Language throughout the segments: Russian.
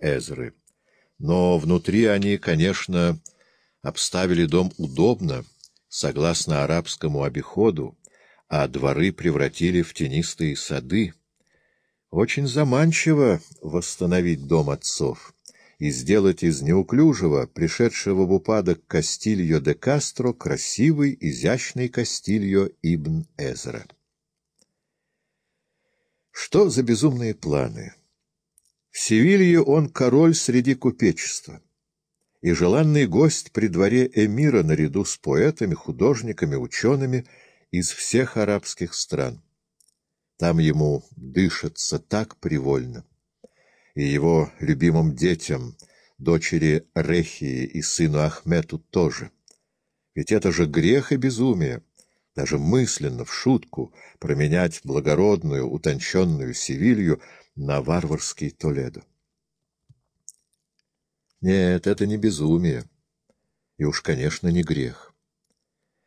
Эзры. Но внутри они, конечно, обставили дом удобно, согласно арабскому обиходу, а дворы превратили в тенистые сады. Очень заманчиво восстановить дом отцов и сделать из неуклюжего, пришедшего в упадок Кастильо де Кастро, красивый, изящный Кастильо Ибн Эзра. Что за безумные планы? В Севилье он король среди купечества и желанный гость при дворе эмира наряду с поэтами, художниками, учеными из всех арабских стран. Там ему дышится так привольно. И его любимым детям, дочери Рехии и сыну Ахмету тоже. Ведь это же грех и безумие, даже мысленно, в шутку, променять благородную, утонченную Севилью на варварский Толедо. Нет, это не безумие. И уж, конечно, не грех.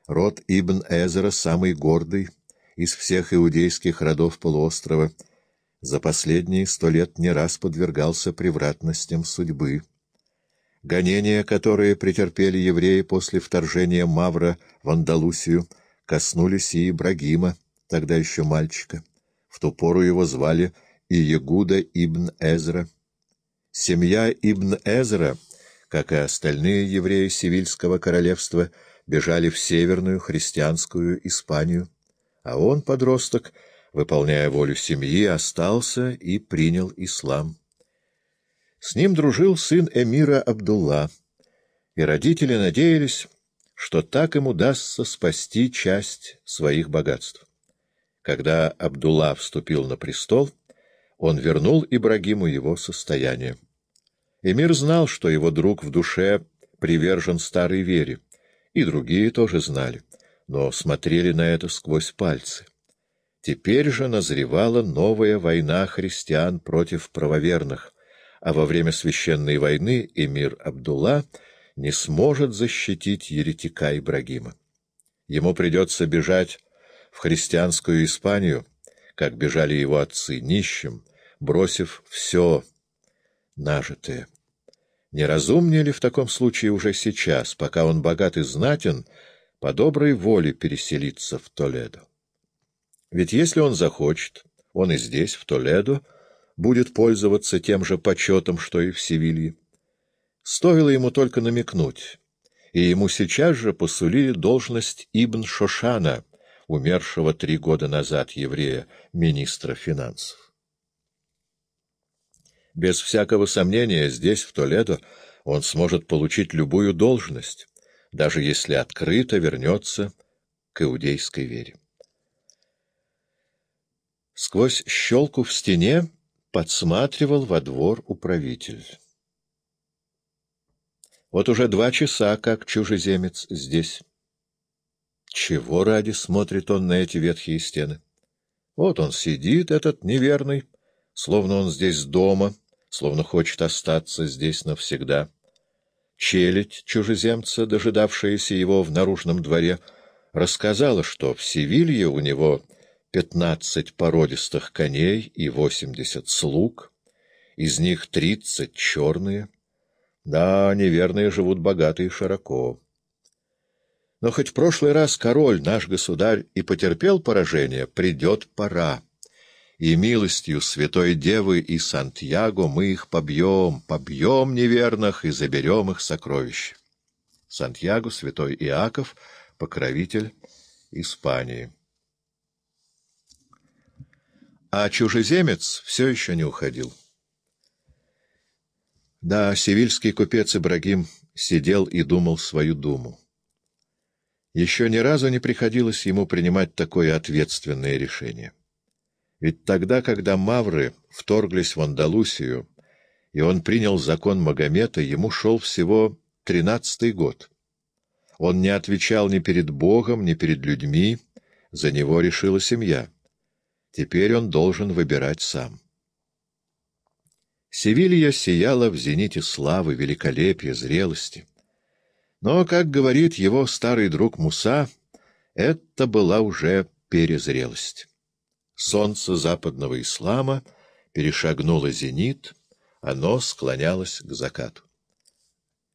Род Ибн Эзера самый гордый из всех иудейских родов полуострова. За последние сто лет не раз подвергался превратностям судьбы. Гонения, которые претерпели евреи после вторжения Мавра в Андалусию, коснулись и Ибрагима, тогда еще мальчика. В ту пору его звали Иегуда Ибн Эзра. Семья Ибн Эзра, как и остальные евреи Севильского королевства, бежали в северную христианскую Испанию, а он, подросток, выполняя волю семьи, остался и принял ислам. С ним дружил сын эмира Абдулла, и родители надеялись, что так им удастся спасти часть своих богатств. Когда Абдулла вступил на престол, он вернул Ибрагиму его состояние. Эмир знал, что его друг в душе привержен старой вере, и другие тоже знали, но смотрели на это сквозь пальцы. Теперь же назревала новая война христиан против правоверных, а во время священной войны эмир Абдулла не сможет защитить еретика Ибрагима. Ему придется бежать в христианскую Испанию, как бежали его отцы, нищим, бросив все нажитое. Неразумнее ли в таком случае уже сейчас, пока он богат и знатен, по доброй воле переселиться в Толедо? Ведь если он захочет, он и здесь, в Толедо, будет пользоваться тем же почетом, что и в Севилье. Стоило ему только намекнуть, и ему сейчас же посулили должность Ибн Шошана, умершего три года назад еврея, министра финансов. Без всякого сомнения, здесь, в Толедо, он сможет получить любую должность, даже если открыто вернется к иудейской вере. Сквозь щелку в стене подсматривал во двор управитель. Вот уже два часа, как чужеземец здесь. Чего ради смотрит он на эти ветхие стены? Вот он сидит, этот неверный, словно он здесь дома, словно хочет остаться здесь навсегда. Челядь чужеземца, дожидавшаяся его в наружном дворе, рассказала, что в Севилье у него пятнадцать породистых коней и восемьдесят слуг, из них тридцать черные. Да, неверные живут богато и широко. Но хоть в прошлый раз король, наш государь, и потерпел поражение, придет пора и милостью Святой Девы и Сантьяго мы их побьем, побьем неверных и заберем их сокровища. Сантьяго, Святой Иаков, покровитель Испании. А чужеземец все еще не уходил. Да, севильский купец Ибрагим сидел и думал свою думу. Еще ни разу не приходилось ему принимать такое ответственное решение. Ведь тогда, когда мавры вторглись в Андалусию, и он принял закон Магомета, ему шел всего тринадцатый год. Он не отвечал ни перед Богом, ни перед людьми, за него решила семья. Теперь он должен выбирать сам. Севилья сияла в зените славы, великолепия, зрелости. Но, как говорит его старый друг Муса, это была уже перезрелость. Солнце западного ислама перешагнуло зенит, Оно склонялось к закату.